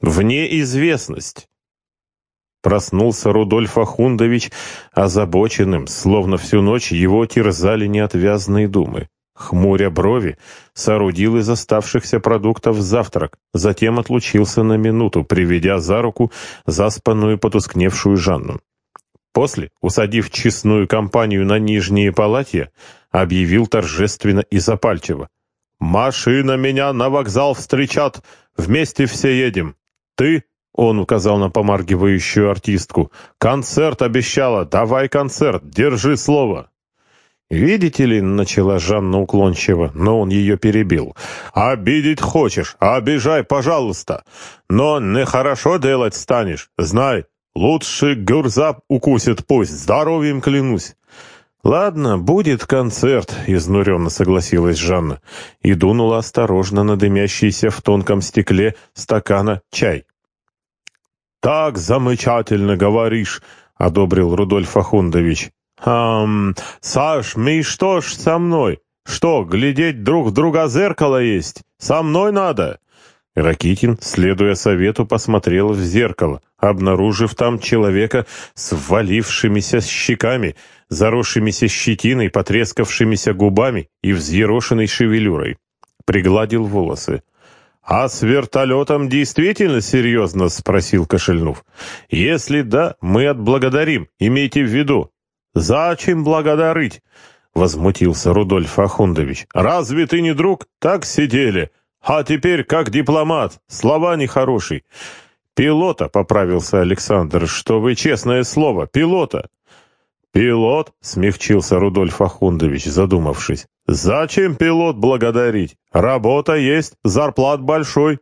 Вне известность. Проснулся Рудольф Ахундович озабоченным, словно всю ночь его терзали неотвязные думы. Хмуря брови, соорудил из оставшихся продуктов завтрак, затем отлучился на минуту, приведя за руку заспанную потускневшую Жанну. После, усадив честную компанию на нижние палатья, объявил торжественно и запальчиво. «Машина меня на вокзал встречат, вместе все едем. Ты он указал на помаргивающую артистку. «Концерт обещала! Давай концерт! Держи слово!» «Видите ли», — начала Жанна уклончиво, но он ее перебил. «Обидеть хочешь? Обижай, пожалуйста! Но нехорошо делать станешь. Знай, лучше гюрза укусит пусть, здоровьем клянусь!» «Ладно, будет концерт», — изнуренно согласилась Жанна и дунула осторожно на дымящийся в тонком стекле стакана чай. «Так замечательно говоришь», — одобрил Рудольф Ахундович. «Ам, Саш, мы что ж со мной? Что, глядеть друг в друга зеркало есть? Со мной надо?» Ракитин, следуя совету, посмотрел в зеркало, обнаружив там человека с валившимися щеками, заросшимися щетиной, потрескавшимися губами и взъерошенной шевелюрой. Пригладил волосы. «А с вертолетом действительно серьезно?» — спросил Кошельнов. «Если да, мы отблагодарим, имейте в виду». «Зачем благодарить?» — возмутился Рудольф Ахундович. «Разве ты не друг? Так сидели. А теперь как дипломат. Слова нехороший». «Пилота», — поправился Александр, — «что вы честное слово, пилота». «Пилот?» — смягчился Рудольф Ахундович, задумавшись. «Зачем пилот благодарить? Работа есть, зарплат большой».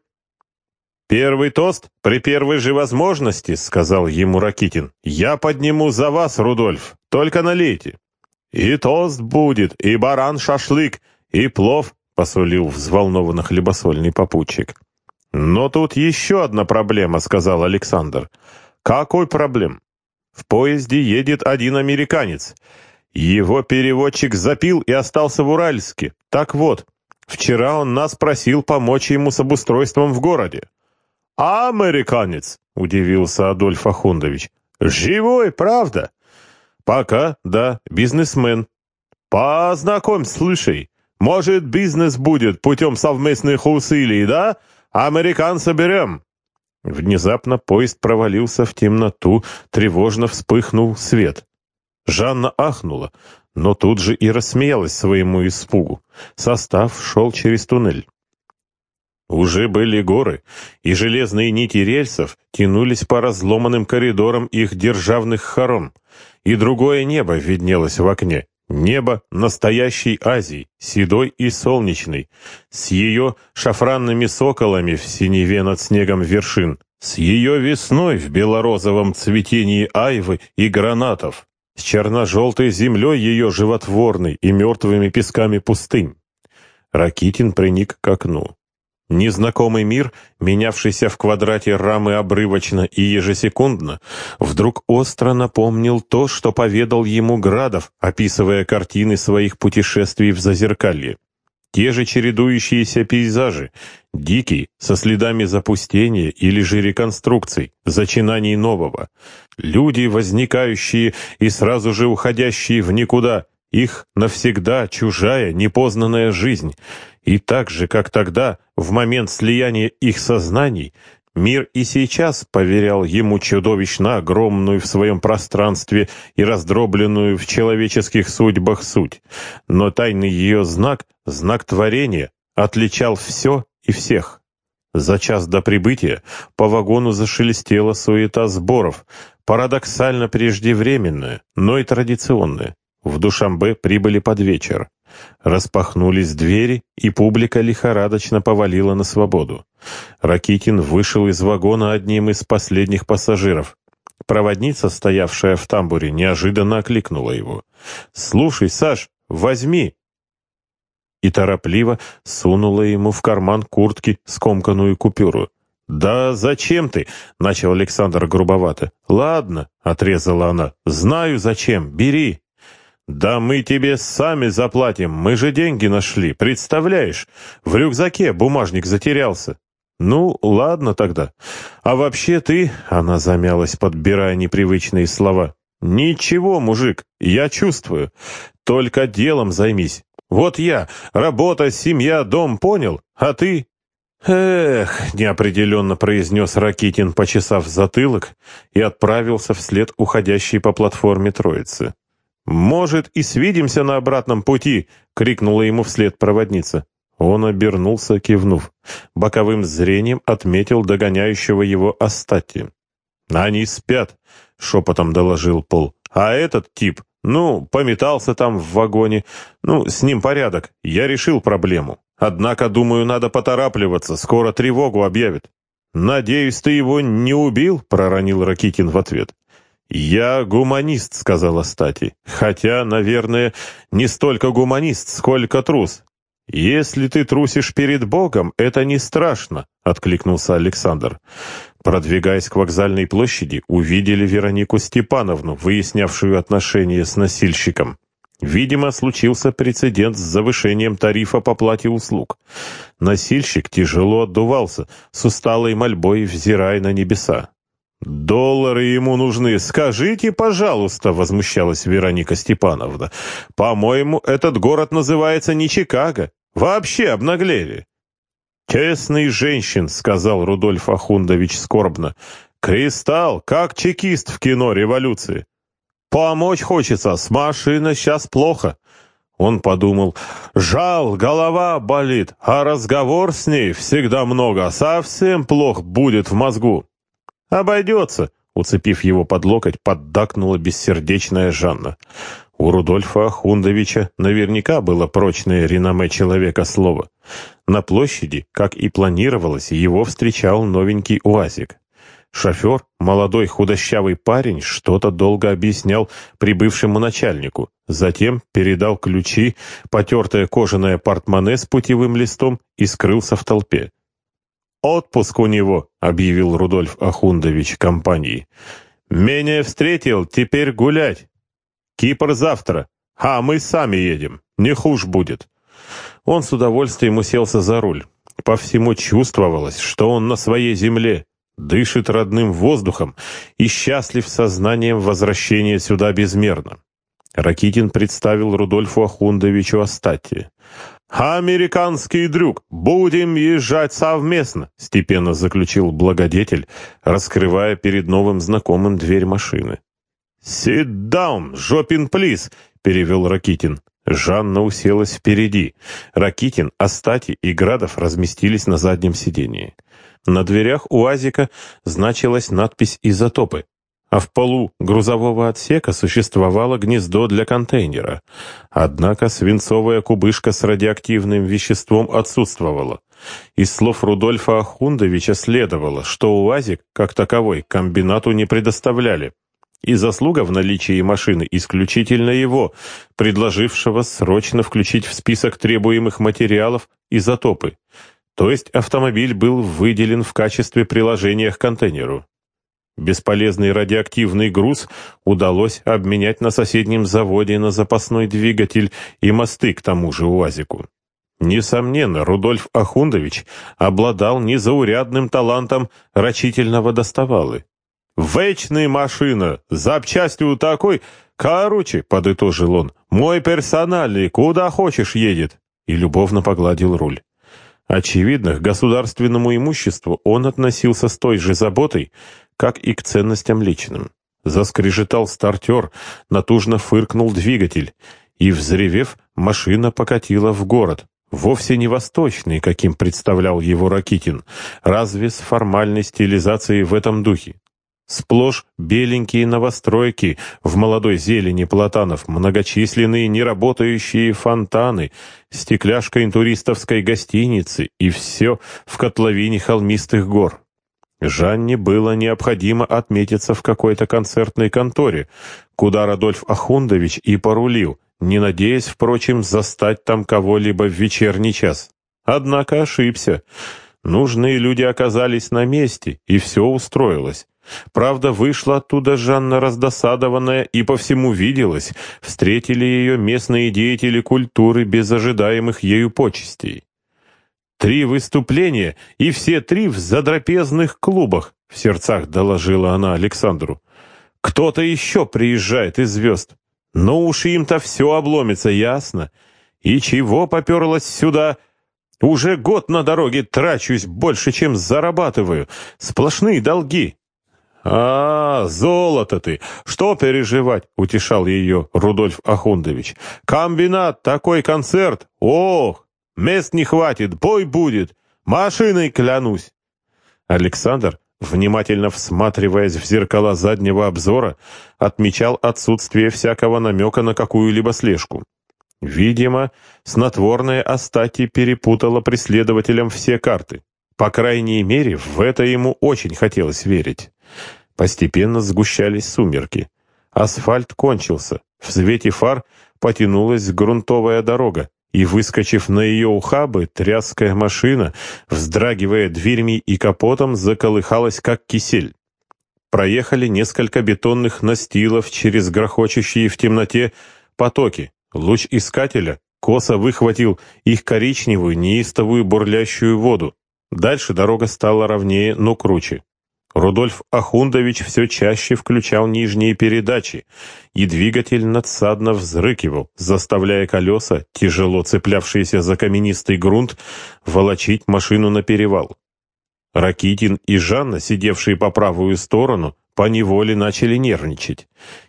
«Первый тост при первой же возможности», — сказал ему Ракитин. «Я подниму за вас, Рудольф, только налейте». «И тост будет, и баран-шашлык, и плов», — посулил взволнованно хлебосольный попутчик. «Но тут еще одна проблема», — сказал Александр. «Какой проблем?» В поезде едет один американец. Его переводчик запил и остался в Уральске. Так вот, вчера он нас просил помочь ему с обустройством в городе. «А американец?» — удивился Адольф Ахундович. «Живой, правда?» «Пока, да, бизнесмен». «Познакомь, слушай. Может, бизнес будет путем совместных усилий, да? Американца берем». Внезапно поезд провалился в темноту, тревожно вспыхнул свет. Жанна ахнула, но тут же и рассмеялась своему испугу. Состав шел через туннель. Уже были горы, и железные нити рельсов тянулись по разломанным коридорам их державных хором, и другое небо виднелось в окне. Небо настоящей Азии, седой и солнечной, с ее шафранными соколами в синеве над снегом вершин, с ее весной в белорозовом цветении айвы и гранатов, с черно-желтой землей ее животворной и мертвыми песками пустынь. Ракитин приник к окну. Незнакомый мир, менявшийся в квадрате рамы обрывочно и ежесекундно, вдруг остро напомнил то, что поведал ему Градов, описывая картины своих путешествий в Зазеркалье. Те же чередующиеся пейзажи, дикий, со следами запустения или же реконструкций, зачинаний нового. Люди, возникающие и сразу же уходящие в никуда, их навсегда чужая, непознанная жизнь — и так же, как тогда, в момент слияния их сознаний, мир и сейчас поверял ему чудовищно огромную в своем пространстве и раздробленную в человеческих судьбах суть. Но тайный ее знак, знак творения, отличал все и всех. За час до прибытия по вагону зашелестела суета сборов, парадоксально преждевременная, но и традиционная. В Душамбе прибыли под вечер. Распахнулись двери, и публика лихорадочно повалила на свободу. Ракитин вышел из вагона одним из последних пассажиров. Проводница, стоявшая в тамбуре, неожиданно окликнула его. «Слушай, Саш, возьми!» И торопливо сунула ему в карман куртки скомканную купюру. «Да зачем ты?» — начал Александр грубовато. «Ладно», — отрезала она, — «знаю зачем, бери». «Да мы тебе сами заплатим, мы же деньги нашли, представляешь? В рюкзаке бумажник затерялся». «Ну, ладно тогда. А вообще ты...» — она замялась, подбирая непривычные слова. «Ничего, мужик, я чувствую. Только делом займись. Вот я, работа, семья, дом, понял? А ты...» «Эх», — неопределенно произнес Ракитин, почесав затылок, и отправился вслед уходящей по платформе троицы. «Может, и свидимся на обратном пути!» — крикнула ему вслед проводница. Он обернулся, кивнув. Боковым зрением отметил догоняющего его Астати. «Они спят», — шепотом доложил Пол. «А этот тип, ну, пометался там в вагоне. Ну, с ним порядок. Я решил проблему. Однако, думаю, надо поторапливаться. Скоро тревогу объявят». «Надеюсь, ты его не убил?» — проронил Ракитин в ответ. «Я гуманист», — сказала Стати. «Хотя, наверное, не столько гуманист, сколько трус. «Если ты трусишь перед Богом, это не страшно», — откликнулся Александр. Продвигаясь к вокзальной площади, увидели Веронику Степановну, выяснявшую отношения с носильщиком. Видимо, случился прецедент с завышением тарифа по плате услуг. Носильщик тяжело отдувался, с усталой мольбой взирая на небеса. «Доллары ему нужны, скажите, пожалуйста», — возмущалась Вероника Степановна. «По-моему, этот город называется не Чикаго. Вообще обнаглели». «Честный женщин», — сказал Рудольф Ахундович скорбно. «Кристалл, как чекист в кино революции. Помочь хочется, с машиной сейчас плохо». Он подумал, «Жал, голова болит, а разговор с ней всегда много, совсем плох будет в мозгу». «Обойдется», — уцепив его под локоть, поддакнула бессердечная Жанна. У Рудольфа Ахундовича наверняка было прочное реноме человека слова. На площади, как и планировалось, его встречал новенький УАЗик. Шофер, молодой худощавый парень, что-то долго объяснял прибывшему начальнику, затем передал ключи, потертое кожаное портмоне с путевым листом и скрылся в толпе. «Отпуск у него», — объявил Рудольф Ахундович компании. «Меня встретил, теперь гулять. Кипр завтра, а мы сами едем, не хуже будет». Он с удовольствием уселся за руль. По всему чувствовалось, что он на своей земле, дышит родным воздухом и счастлив сознанием возвращения сюда безмерно. Ракитин представил Рудольфу Ахундовичу Астати. «Американский друг, будем езжать совместно», — степенно заключил благодетель, раскрывая перед новым знакомым дверь машины. «Sit down, жопин плиз», — перевел Ракитин. Жанна уселась впереди. Ракитин, Астати и Градов разместились на заднем сидении. На дверях УАЗика значилась надпись «Изотопы» а в полу грузового отсека существовало гнездо для контейнера. Однако свинцовая кубышка с радиоактивным веществом отсутствовала. Из слов Рудольфа Ахундовича следовало, что УАЗик, как таковой, комбинату не предоставляли. И заслуга в наличии машины исключительно его, предложившего срочно включить в список требуемых материалов изотопы. То есть автомобиль был выделен в качестве приложения к контейнеру. Бесполезный радиоактивный груз удалось обменять на соседнем заводе на запасной двигатель и мосты к тому же УАЗику. Несомненно, Рудольф Ахундович обладал незаурядным талантом рачительного доставалы. «Вечная машина! Запчастью такой! Короче, — подытожил он, — мой персональный, куда хочешь едет!» И любовно погладил руль. Очевидно, к государственному имуществу он относился с той же заботой, как и к ценностям личным. Заскрежетал стартер, натужно фыркнул двигатель, и, взревев, машина покатила в город. Вовсе не восточный, каким представлял его Ракитин, разве с формальной стилизацией в этом духе. Сплошь беленькие новостройки, в молодой зелени платанов, многочисленные неработающие фонтаны, стекляшка интуристовской гостиницы и все в котловине холмистых гор. Жанне было необходимо отметиться в какой-то концертной конторе, куда Радольф Ахундович и порулил, не надеясь, впрочем, застать там кого-либо в вечерний час. Однако ошибся. Нужные люди оказались на месте, и все устроилось. Правда, вышла оттуда Жанна раздосадованная и по всему виделась, встретили ее местные деятели культуры без ожидаемых ею почестей. Три выступления, и все три в задрапезных клубах, в сердцах доложила она Александру. Кто-то еще приезжает из звезд. Но уж им-то все обломится, ясно. И чего поперлась сюда? Уже год на дороге трачусь больше, чем зарабатываю. Сплошные долги. «А, золото ты! Что переживать?» — утешал ее Рудольф Ахундович. «Комбинат, такой концерт! Ох, мест не хватит, бой будет! Машиной клянусь!» Александр, внимательно всматриваясь в зеркала заднего обзора, отмечал отсутствие всякого намека на какую-либо слежку. Видимо, снотворное Астати перепутало преследователям все карты. По крайней мере, в это ему очень хотелось верить. Постепенно сгущались сумерки. Асфальт кончился. В свете фар потянулась грунтовая дорога, и, выскочив на ее ухабы, тряская машина, вздрагивая дверьми и капотом, заколыхалась, как кисель. Проехали несколько бетонных настилов через грохочущие в темноте потоки. Луч искателя косо выхватил их коричневую, неистовую бурлящую воду. Дальше дорога стала ровнее, но круче. Рудольф Ахундович все чаще включал нижние передачи, и двигатель надсадно взрыкивал, заставляя колеса, тяжело цеплявшиеся за каменистый грунт, волочить машину на перевал. Ракитин и Жанна, сидевшие по правую сторону, поневоле начали нервничать.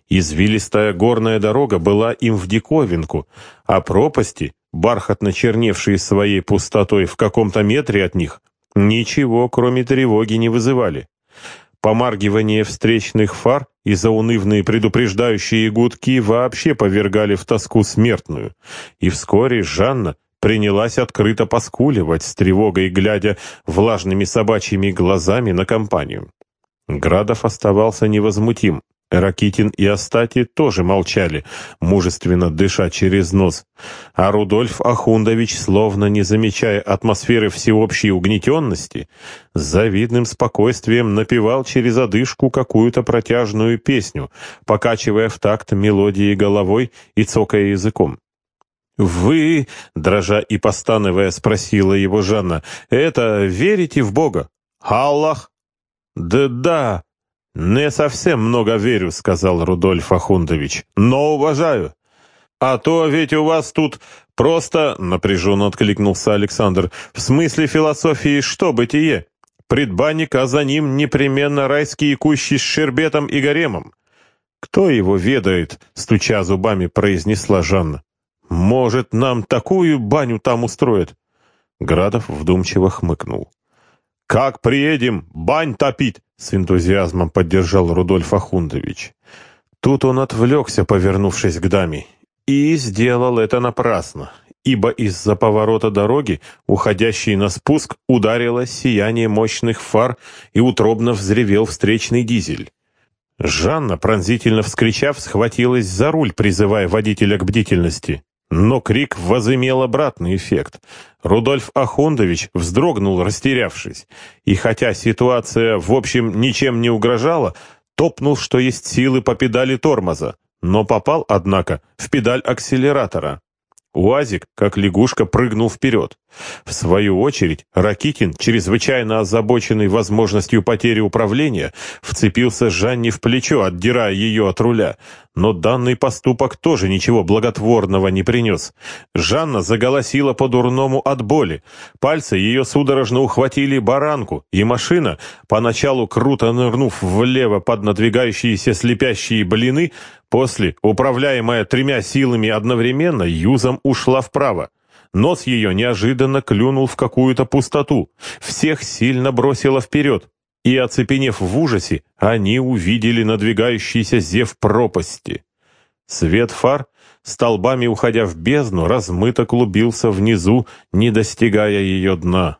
Извилистая горная дорога была им в диковинку, а пропасти, бархатно черневшие своей пустотой в каком-то метре от них, ничего, кроме тревоги, не вызывали. Помаргивание встречных фар и заунывные предупреждающие гудки вообще повергали в тоску смертную. И вскоре Жанна принялась открыто поскуливать с тревогой, глядя влажными собачьими глазами на компанию. Градов оставался невозмутим. Ракитин и Астати тоже молчали, мужественно дыша через нос. А Рудольф Ахундович, словно не замечая атмосферы всеобщей угнетенности, с завидным спокойствием напевал через одышку какую-то протяжную песню, покачивая в такт мелодии головой и цокая языком. «Вы, — дрожа и постановая, спросила его Жанна, — это верите в Бога? Аллах?» «Да-да, «Не совсем много верю», — сказал Рудольф Ахундович, — «но уважаю». «А то ведь у вас тут просто...» — напряженно откликнулся Александр. «В смысле философии что бытие? Предбанник, а за ним непременно райские кущи с шербетом и гаремом». «Кто его ведает?» — стуча зубами, произнесла Жанна. «Может, нам такую баню там устроят?» Градов вдумчиво хмыкнул. «Как приедем, бань топить!» — с энтузиазмом поддержал Рудольф Ахундович. Тут он отвлекся, повернувшись к даме, и сделал это напрасно, ибо из-за поворота дороги, уходящей на спуск, ударило сияние мощных фар и утробно взревел встречный дизель. Жанна, пронзительно вскричав, схватилась за руль, призывая водителя к бдительности. Но крик возымел обратный эффект. Рудольф Ахундович вздрогнул, растерявшись, и хотя ситуация, в общем, ничем не угрожала, топнул, что есть силы по педали тормоза, но попал, однако, в педаль акселератора. УАЗик, как лягушка, прыгнул вперед. В свою очередь, Ракитин, чрезвычайно озабоченный возможностью потери управления, вцепился Жанне в плечо, отдирая ее от руля. Но данный поступок тоже ничего благотворного не принес. Жанна заголосила по-дурному от боли. Пальцы ее судорожно ухватили баранку, и машина, поначалу круто нырнув влево под надвигающиеся слепящие блины, после, управляемая тремя силами одновременно, юзом ушла вправо. Нос ее неожиданно клюнул в какую-то пустоту. Всех сильно бросило вперед. И, оцепенев в ужасе, они увидели надвигающийся зев пропасти. Свет фар, столбами уходя в бездну, размыто клубился внизу, не достигая ее дна.